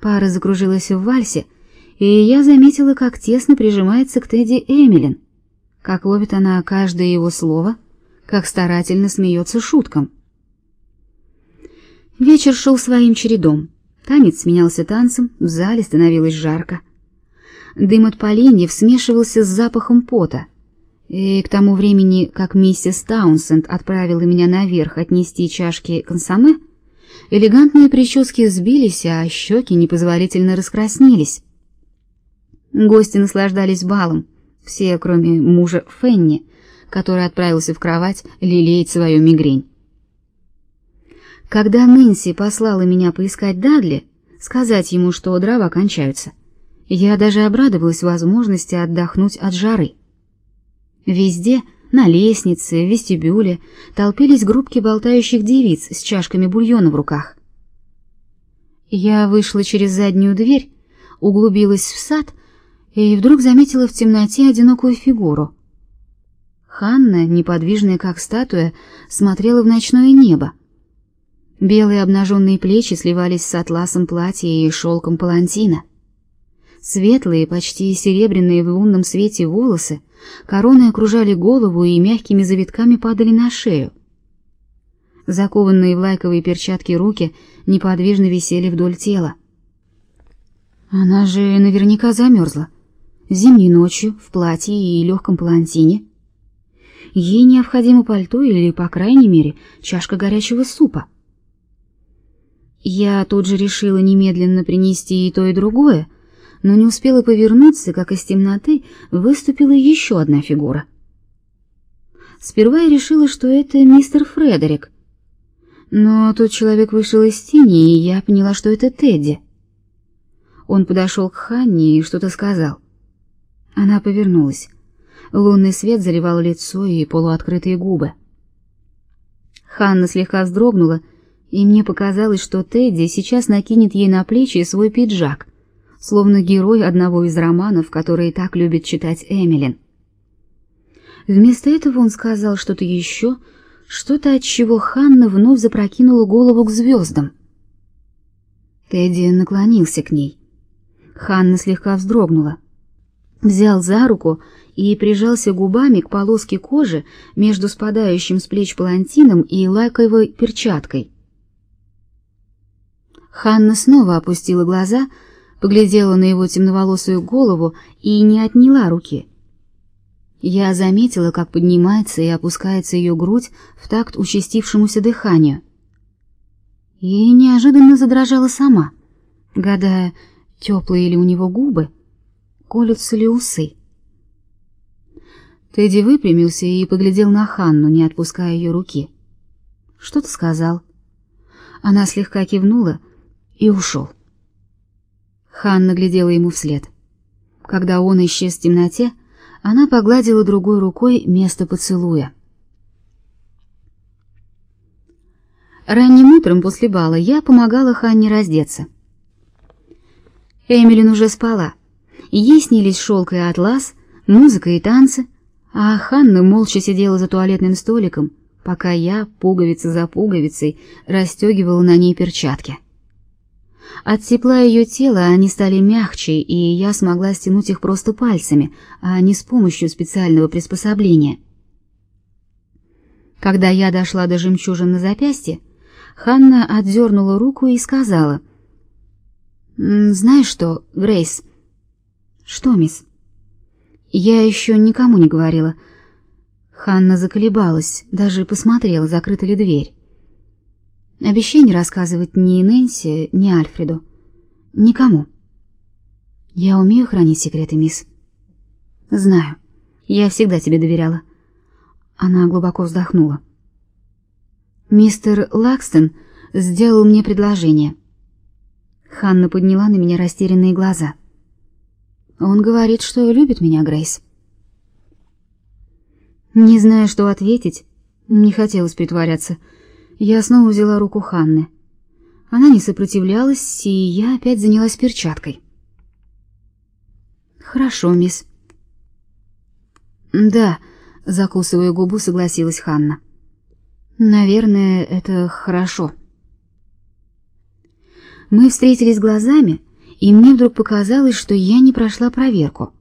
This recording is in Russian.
Пара закружилась в вальсе, и я заметила, как тесно прижимается к Тедди Эмилин, как ловит она каждое его слово, как старательно смеется шуткам. Вечер шел своим чередом. Танец сменялся танцем, в зале становилось жарко. Дым от поленьев смешивался с запахом пота. И к тому времени, как миссис Таунсенд отправила меня наверх отнести чашки консоме, элегантные прически сбились, а щеки непозволительно раскраснелись. Гости наслаждались балом, все, кроме мужа Фенни, который отправился в кровать лелеять свою мигрень. Когда Нэнси послала меня поискать Дадли, сказать ему, что дрова кончаются, я даже обрадовалась возможности отдохнуть от жары. Везде, на лестнице, в вестибюле, толпились группки болтающих девиц с чашками бульона в руках. Я вышла через заднюю дверь, углубилась в сад и вдруг заметила в темноте одинокую фигуру. Ханна, неподвижная как статуя, смотрела в ночное небо. Белые обнаженные плечи сливались с атласом платья и шелком палантина. Светлые, почти серебряные в лунном свете волосы короны окружали голову и мягкими завитками падали на шею. Закованные в лайковые перчатки руки неподвижно висели вдоль тела. Она же наверняка замерзла. Зимней ночью, в платье и легком палантине. Ей необходимо пальто или, по крайней мере, чашка горячего супа. Я тут же решила немедленно принести и то, и другое, но не успела повернуться, как из темноты выступила еще одна фигура. Сперва я решила, что это мистер Фредерик, но тот человек вышел из тени, и я поняла, что это Тедди. Он подошел к Ханне и что-то сказал. Она повернулась. Лунный свет заливал лицо и полуоткрытые губы. Ханна слегка вздрогнула и мне показалось, что Тедди сейчас накинет ей на плечи свой пиджак, словно герой одного из романов, которые так любит читать Эмилин. Вместо этого он сказал что-то еще, что-то, от чего Ханна вновь запрокинула голову к звездам. Тедди наклонился к ней. Ханна слегка вздрогнула. Взял за руку и прижался губами к полоске кожи между спадающим с плеч палантином и лайковой перчаткой. Ханна снова опустила глаза, поглядела на его темноволосую голову и не отняла руки. Я заметила, как поднимается и опускается ее грудь в такт участившемуся дыханию. И неожиданно задрожала сама, гадая, теплые ли у него губы, колются ли усы. Тедди выпрямился и поглядел на Ханну, не отпуская ее руки. Что-то сказал. Она слегка кивнула, и ушел. Ханна глядела ему вслед. Когда он исчез в темноте, она погладила другой рукой место поцелуя. Ранним утром после бала я помогала Ханне раздеться. Эмилин уже спала. Ей снились шелк и атлас, музыка и танцы, а Ханна молча сидела за туалетным столиком, пока я, пуговица за пуговицей, расстегивала на ней перчатки. От тепла ее тела они стали мягче, и я смогла стянуть их просто пальцами, а не с помощью специального приспособления. Когда я дошла до жемчужин на запястье, Ханна отдернула руку и сказала: "Знаешь что, Грейс?" "Что, мисс?" "Я еще никому не говорила." Ханна заколебалась, даже посмотрела, закрыта ли дверь. Обещай не рассказывать ни Нэнси, ни Альфреду. Никому. Я умею хранить секреты, мисс. Знаю. Я всегда тебе доверяла. Она глубоко вздохнула. Мистер Лакстон сделал мне предложение. Ханна подняла на меня растерянные глаза. Он говорит, что любит меня, Грейс. Не зная, что ответить, не хотелось притворяться. Я снова взяла руку Ханны. Она не сопротивлялась, и я опять занялась перчаткой. Хорошо, мисс. Да, закусывая губу, согласилась Ханна. Наверное, это хорошо. Мы встретились глазами, и мне вдруг показалось, что я не прошла проверку.